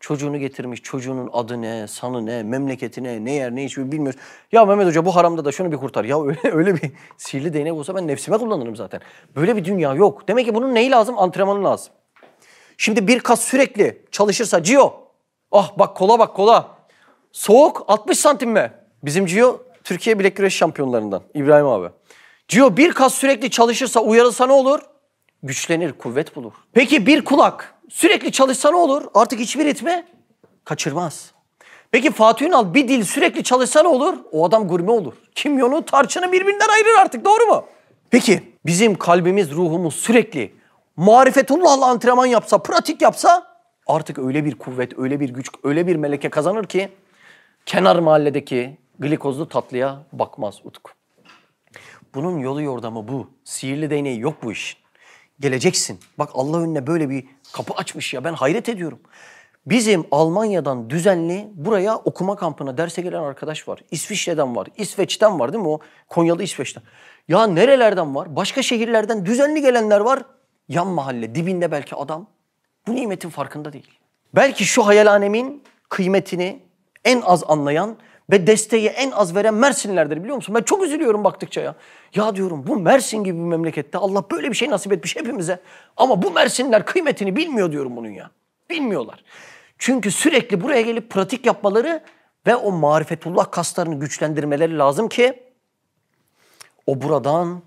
Çocuğunu getirmiş, çocuğunun adı ne, sanı ne, memleketi ne, yer, ne içiyor bilmiyoruz. Ya Mehmet Hoca bu haramda da şunu bir kurtar. Ya öyle, öyle bir sihirli değnek olsa ben nefsime kullanırım zaten. Böyle bir dünya yok. Demek ki bunun neyi lazım? Antrenmanı lazım. Şimdi bir kas sürekli çalışırsa Cio. Ah bak kola bak kola. Soğuk 60 santim mi? Bizim Cio Türkiye bilek güreş şampiyonlarından İbrahim abi. Cio bir kas sürekli çalışırsa uyarılsa ne olur? Güçlenir, kuvvet bulur. Peki bir kulak sürekli çalışsa ne olur? Artık hiçbir ritmi kaçırmaz. Peki Fatih Ünal bir dil sürekli çalışsa ne olur? O adam gurme olur. Kimyonu, tarçını birbirinden ayırır artık doğru mu? Peki bizim kalbimiz, ruhumuz sürekli marifetullahla antrenman yapsa, pratik yapsa artık öyle bir kuvvet, öyle bir güç, öyle bir meleke kazanır ki kenar mahalledeki glikozlu tatlıya bakmaz Utku. Bunun yolu yordamı bu. Sihirli değneği yok bu işin. Geleceksin. Bak Allah önüne böyle bir kapı açmış ya ben hayret ediyorum. Bizim Almanya'dan düzenli buraya okuma kampına derse gelen arkadaş var. İsviçre'den var, İsveç'ten var değil mi o? Konyalı İsveç'ten. Ya nerelerden var? Başka şehirlerden düzenli gelenler var. Yan mahalle dibinde belki adam bu nimetin farkında değil. Belki şu hayalhanemin kıymetini en az anlayan ve desteği en az veren Mersinlerdir biliyor musun? Ben çok üzülüyorum baktıkça ya. Ya diyorum bu Mersin gibi bir memlekette Allah böyle bir şey nasip etmiş hepimize. Ama bu Mersinler kıymetini bilmiyor diyorum bunun ya. Bilmiyorlar. Çünkü sürekli buraya gelip pratik yapmaları ve o marifetullah kaslarını güçlendirmeleri lazım ki o buradan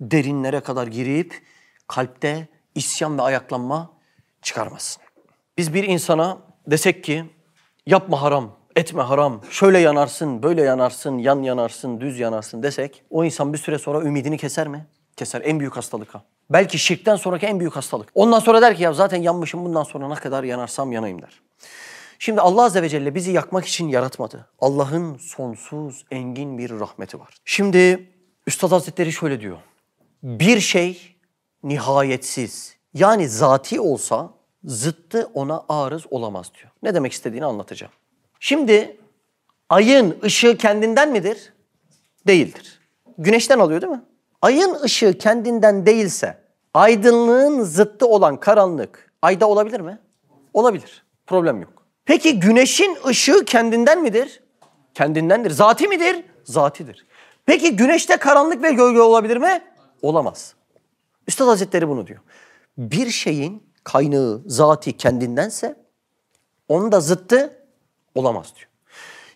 derinlere kadar girip kalpte isyan ve ayaklanma çıkarmasın. Biz bir insana desek ki yapma haram, etme haram, şöyle yanarsın, böyle yanarsın, yan yanarsın, düz yanarsın desek o insan bir süre sonra ümidini keser mi? Keser. En büyük hastalık ha. Belki şirkten sonraki en büyük hastalık. Ondan sonra der ki ya zaten yanmışım bundan sonra ne kadar yanarsam yanayım der. Şimdi Allah Azze ve Celle bizi yakmak için yaratmadı. Allah'ın sonsuz, engin bir rahmeti var. Şimdi Üstad Hazretleri şöyle diyor. Bir şey nihayetsiz, yani zati olsa zıttı ona arız olamaz diyor. Ne demek istediğini anlatacağım. Şimdi ayın ışığı kendinden midir? Değildir. Güneşten alıyor değil mi? Ayın ışığı kendinden değilse aydınlığın zıttı olan karanlık ayda olabilir mi? Olabilir. Problem yok. Peki güneşin ışığı kendinden midir? Kendindendir. Zati midir? Zatidir. Peki güneşte karanlık ve gölge olabilir mi? Olamaz. Üstad Hazretleri bunu diyor. Bir şeyin kaynağı zati kendindense onun da zıttı olamaz diyor.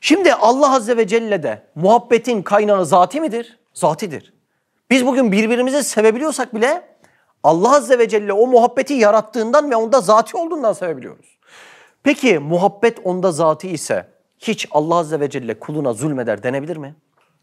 Şimdi Allah Azze ve Celle de muhabbetin kaynağı zati midir? Zatidir. Biz bugün birbirimizi sevebiliyorsak bile Allah Azze ve Celle o muhabbeti yarattığından ve onda zati olduğundan sevebiliyoruz. Peki muhabbet onda zati ise hiç Allah Azze ve Celle kuluna zulmeder denebilir mi?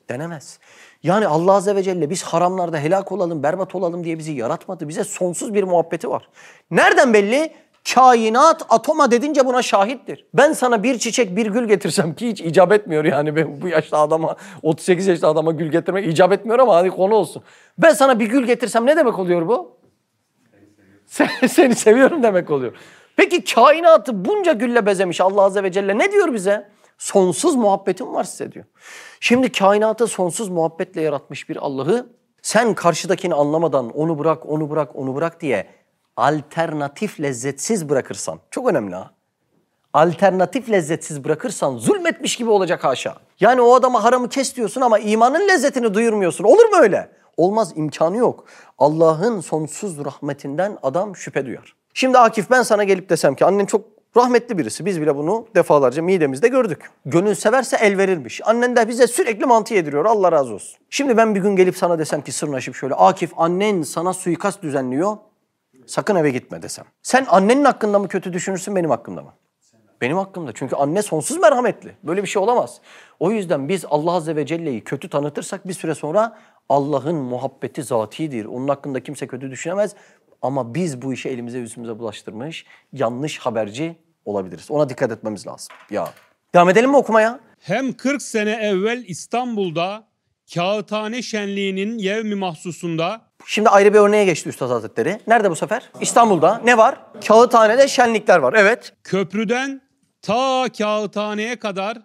Denemez. Yani Allah Azze ve Celle biz haramlarda helak olalım, berbat olalım diye bizi yaratmadı. Bize sonsuz bir muhabbeti var. Nereden belli? Kainat atoma dedince buna şahittir. Ben sana bir çiçek bir gül getirsem ki hiç icap etmiyor yani bu yaşta adama 38 yaşta adama gül getirmek icap etmiyor ama hadi konu olsun. Ben sana bir gül getirsem ne demek oluyor bu? Sen- Seni seviyorum demek oluyor. Peki kainatı bunca gülle bezemiş Allah Azze ve Celle ne diyor bize? Sonsuz muhabbetim var size diyor. Şimdi kainatı sonsuz muhabbetle yaratmış bir Allah'ı sen karşıdakini anlamadan onu bırak, onu bırak, onu bırak diye alternatif lezzetsiz bırakırsan. Çok önemli ha alternatif lezzetsiz bırakırsan zulmetmiş gibi olacak haşa. Yani o adama haramı kes diyorsun ama imanın lezzetini duyurmuyorsun. Olur mu öyle? Olmaz imkanı yok. Allah'ın sonsuz rahmetinden adam şüphe duyar. Şimdi Akif ben sana gelip desem ki annen çok rahmetli birisi. Biz bile bunu defalarca midemizde gördük. Gönül severse el verirmiş. Annen de bize sürekli mantı yediriyor. Allah razı olsun. Şimdi ben bir gün gelip sana desem ki sırnaşıp şöyle Akif annen sana suikast düzenliyor. Sakın eve gitme desem. Sen annenin hakkında mı kötü düşünürsün benim hakkımda mı? Benim hakkımda. Çünkü anne sonsuz merhametli. Böyle bir şey olamaz. O yüzden biz Allah Azze ve Celle'yi kötü tanıtırsak bir süre sonra Allah'ın muhabbeti zatidir. Onun hakkında kimse kötü düşünemez. Ama biz bu işi elimize yüzümüze bulaştırmış yanlış haberci olabiliriz. Ona dikkat etmemiz lazım. Ya. Devam edelim mi okumaya? Hem 40 sene evvel İstanbul'da Kağıthane Şenliği'nin yevmi mahsusunda Şimdi ayrı bir örneğe geçti Üstad Hazretleri. Nerede bu sefer? İstanbul'da. Ne var? Kağıthane'de şenlikler var. Evet. köprüden ta Kağıthane'ye kadar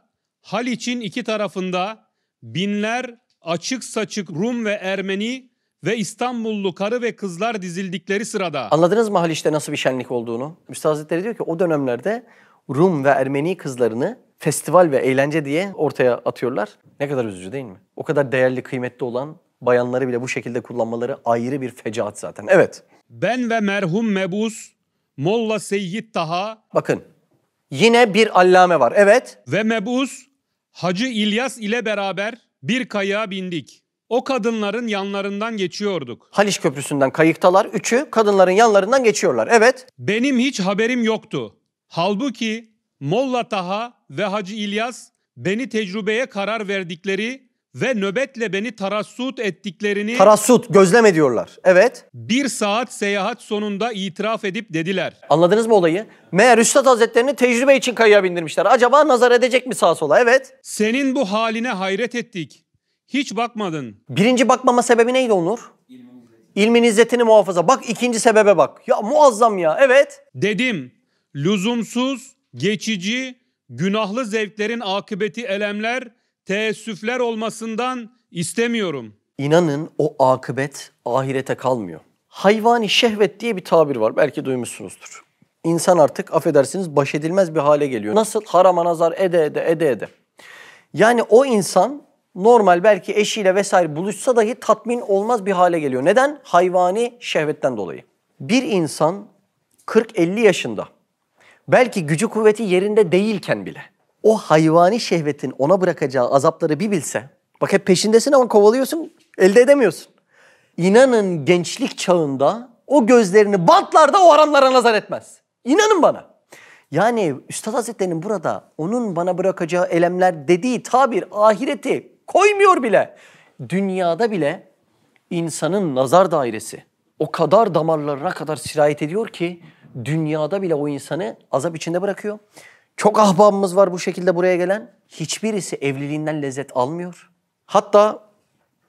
Haliç'in iki tarafında binler açık saçık Rum ve Ermeni ve İstanbullu karı ve kızlar dizildikleri sırada Anladınız mı Haliç'te nasıl bir şenlik olduğunu? Üstad Hazretleri diyor ki o dönemlerde Rum ve Ermeni kızlarını festival ve eğlence diye ortaya atıyorlar. Ne kadar üzücü değil mi? O kadar değerli, kıymetli olan bayanları bile bu şekilde kullanmaları ayrı bir fecaat zaten. Evet. ben ve merhum mebus Molla Seyyid Taha Bakın. Yine bir allame var. Evet. ve mebus Hacı İlyas ile beraber bir kayığa bindik. O kadınların yanlarından geçiyorduk. Haliç Köprüsü'nden kayıktalar. Üçü kadınların yanlarından geçiyorlar. Evet. Benim hiç haberim yoktu. Halbuki Molla Taha ve Hacı İlyas beni tecrübeye karar verdikleri ve nöbetle beni tarassut ettiklerini Tarassut, gözlem ediyorlar. Evet. bir saat seyahat sonunda itiraf edip dediler. Anladınız mı olayı? Meğer Üstad Hazretlerini tecrübe için kayaya bindirmişler. Acaba nazar edecek mi sağa sola? Evet. Senin bu haline hayret ettik. Hiç bakmadın. Birinci bakmama sebebi neydi Onur? İlmin izzetini muhafaza. Bak ikinci sebebe bak. Ya muazzam ya. Evet. Dedim, lüzumsuz, geçici, günahlı zevklerin akıbeti elemler, teessüfler olmasından istemiyorum. İnanın o akıbet ahirete kalmıyor. Hayvani şehvet diye bir tabir var. Belki duymuşsunuzdur. İnsan artık affedersiniz baş edilmez bir hale geliyor. Nasıl? Harama nazar ede ede ede ede. Yani o insan normal belki eşiyle vesaire buluşsa dahi tatmin olmaz bir hale geliyor. Neden? Hayvani şehvetten dolayı. Bir insan 40-50 yaşında belki gücü kuvveti yerinde değilken bile o hayvani şehvetin ona bırakacağı azapları bir bilse bak hep peşindesin ama kovalıyorsun elde edemiyorsun. İnanın gençlik çağında o gözlerini bantlarda o haramlara nazar etmez. İnanın bana. Yani Üstad Hazretleri'nin burada onun bana bırakacağı elemler dediği tabir ahireti koymuyor bile. Dünyada bile insanın nazar dairesi o kadar damarlarına kadar sirayet ediyor ki dünyada bile o insanı azap içinde bırakıyor. Çok ahbabımız var bu şekilde buraya gelen. Hiçbirisi evliliğinden lezzet almıyor. Hatta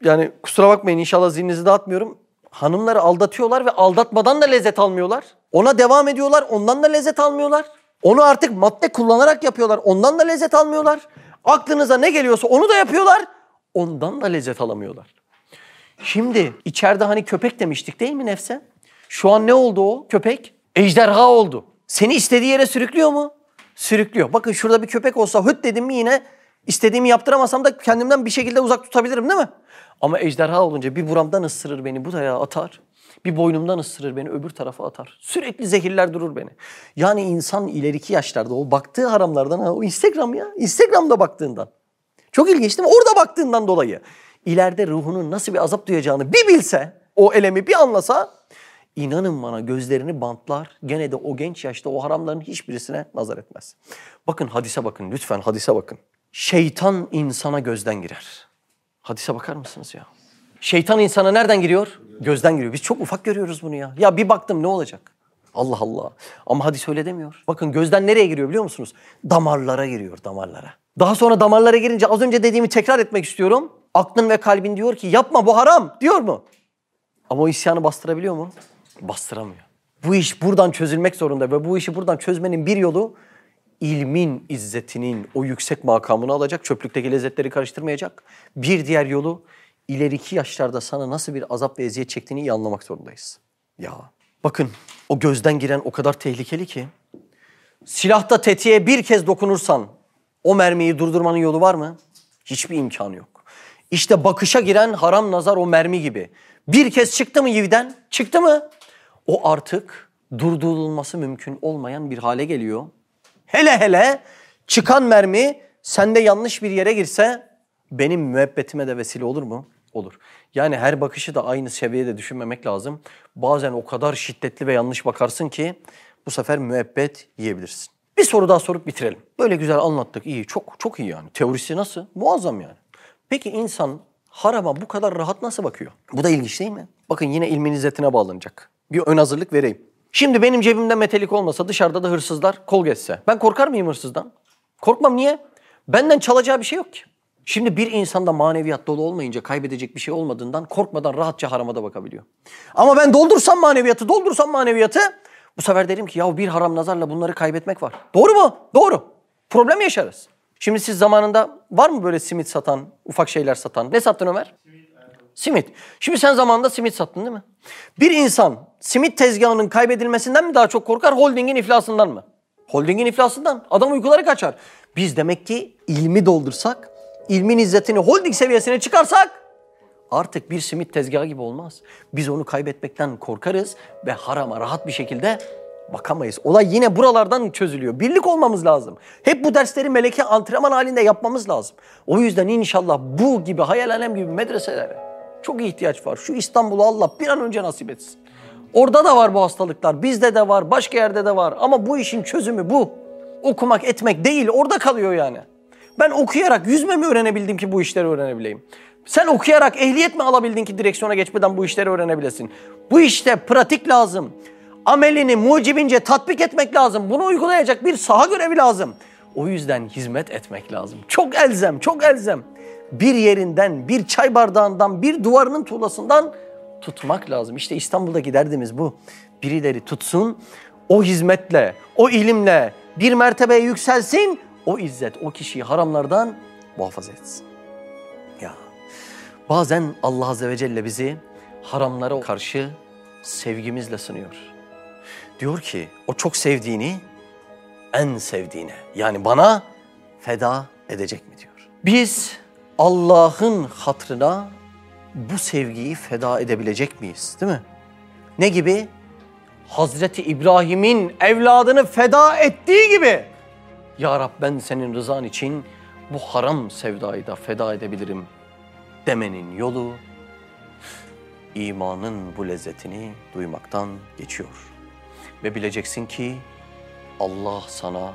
yani kusura bakmayın inşallah zihninizi dağıtmıyorum. Hanımları aldatıyorlar ve aldatmadan da lezzet almıyorlar. Ona devam ediyorlar, ondan da lezzet almıyorlar. Onu artık madde kullanarak yapıyorlar, ondan da lezzet almıyorlar. Aklınıza ne geliyorsa onu da yapıyorlar, ondan da lezzet alamıyorlar. Şimdi içeride hani köpek demiştik değil mi nefse? Şu an ne oldu o köpek? Ejderha oldu. Seni istediği yere sürüklüyor mu? Sürüklüyor. Bakın şurada bir köpek olsa hıt dedim mi yine istediğimi yaptıramasam da kendimden bir şekilde uzak tutabilirim değil mi? Ama ejderha olunca bir buramdan ısırır beni bu tarafa atar. Bir boynumdan ısırır beni öbür tarafa atar. Sürekli zehirler durur beni. Yani insan ileriki yaşlarda o baktığı haramlardan ha, o Instagram ya. Instagram'da baktığından. Çok ilginç değil mi? Orada baktığından dolayı. İleride ruhunun nasıl bir azap duyacağını bir bilse, o elemi bir anlasa, inanın bana gözlerini bantlar, gene de o genç yaşta o haramların hiçbirisine nazar etmez. Bakın hadise bakın, lütfen hadise bakın. Şeytan insana gözden girer. Hadise bakar mısınız ya? Şeytan insana nereden giriyor? Gözden giriyor. Biz çok ufak görüyoruz bunu ya. Ya bir baktım ne olacak? Allah Allah. Ama hadis öyle demiyor. Bakın gözden nereye giriyor biliyor musunuz? Damarlara giriyor, damarlara. Daha sonra damarlara girince az önce dediğimi tekrar etmek istiyorum. Aklın ve kalbin diyor ki yapma bu haram diyor mu? Ama o isyanı bastırabiliyor mu? Bastıramıyor. Bu iş buradan çözülmek zorunda ve bu işi buradan çözmenin bir yolu ilmin izzetinin o yüksek makamını alacak, çöplükteki lezzetleri karıştırmayacak. Bir diğer yolu ileriki yaşlarda sana nasıl bir azap ve eziyet çektiğini iyi anlamak zorundayız. Ya bakın o gözden giren o kadar tehlikeli ki silahta tetiğe bir kez dokunursan o mermiyi durdurmanın yolu var mı? Hiçbir imkanı yok. İşte bakışa giren haram nazar o mermi gibi. Bir kez çıktı mı yivden? Çıktı mı? O artık durdurulması mümkün olmayan bir hale geliyor. Hele hele çıkan mermi sende yanlış bir yere girse benim müebbetime de vesile olur mu? Olur. Yani her bakışı da aynı seviyede düşünmemek lazım. Bazen o kadar şiddetli ve yanlış bakarsın ki bu sefer müebbet yiyebilirsin. Bir soru daha sorup bitirelim. Böyle güzel anlattık. iyi, çok çok iyi yani. Teorisi nasıl? Muazzam yani. Peki insan harama bu kadar rahat nasıl bakıyor? Bu da ilginç değil mi? Bakın yine ilmin izzetine bağlanacak. Bir ön hazırlık vereyim. Şimdi benim cebimde metelik olmasa dışarıda da hırsızlar kol geçse. Ben korkar mıyım hırsızdan? Korkmam niye? Benden çalacağı bir şey yok ki. Şimdi bir insanda maneviyat dolu olmayınca kaybedecek bir şey olmadığından korkmadan rahatça harama da bakabiliyor. Ama ben doldursam maneviyatı, doldursam maneviyatı bu sefer derim ki ya bir haram nazarla bunları kaybetmek var. Doğru mu? Doğru. Problem yaşarız. Şimdi siz zamanında var mı böyle simit satan, ufak şeyler satan? Ne sattın Ömer? Simit. Şimdi sen zamanında simit sattın değil mi? Bir insan simit tezgahının kaybedilmesinden mi daha çok korkar, holdingin iflasından mı? Holdingin iflasından. Adam uykuları kaçar. Biz demek ki ilmi doldursak, ilmin izzetini holding seviyesine çıkarsak artık bir simit tezgahı gibi olmaz. Biz onu kaybetmekten korkarız ve harama rahat bir şekilde bakamayız. Olay yine buralardan çözülüyor. Birlik olmamız lazım. Hep bu dersleri meleke antrenman halinde yapmamız lazım. O yüzden inşallah bu gibi hayal alem gibi medreselere çok ihtiyaç var. Şu İstanbul'u Allah bir an önce nasip etsin. Orada da var bu hastalıklar. Bizde de var, başka yerde de var. Ama bu işin çözümü bu. okumak etmek değil orada kalıyor yani. Ben okuyarak yüzme mi öğrenebildim ki bu işleri öğrenebileyim? Sen okuyarak ehliyet mi alabildin ki direksiyona geçmeden bu işleri öğrenebilesin? Bu işte pratik lazım. Amelini mucibince tatbik etmek lazım. Bunu uygulayacak bir saha görevi lazım. O yüzden hizmet etmek lazım. Çok elzem, çok elzem. Bir yerinden, bir çay bardağından, bir duvarının tuğlasından tutmak lazım. İşte İstanbul'daki derdimiz bu. Birileri tutsun, o hizmetle, o ilimle bir mertebeye yükselsin, o izzet o kişiyi haramlardan muhafaza etsin. Ya bazen Allah Azze ve Celle bizi haramlara karşı sevgimizle sınıyor. Diyor ki o çok sevdiğini en sevdiğine yani bana feda edecek mi diyor. Biz Allah'ın hatrına bu sevgiyi feda edebilecek miyiz değil mi? Ne gibi? Hazreti İbrahim'in evladını feda ettiği gibi. Ya Rab ben senin rızan için bu haram sevdayı da feda edebilirim demenin yolu imanın bu lezzetini duymaktan geçiyor. Ve bileceksin ki Allah sana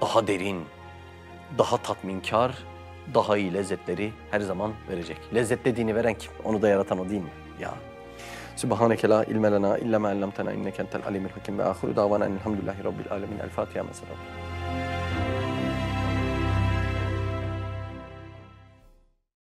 daha derin, daha tatminkar, daha iyi lezzetleri her zaman verecek. Lezzet dediğini veren kim? Onu da yaratan o değil mi? Ya. Subhaneke la ilme lena illa ma allamtena inneke entel hakim ve ahiru davana elhamdülillahi rabbil alemin. El Fatiha mesela.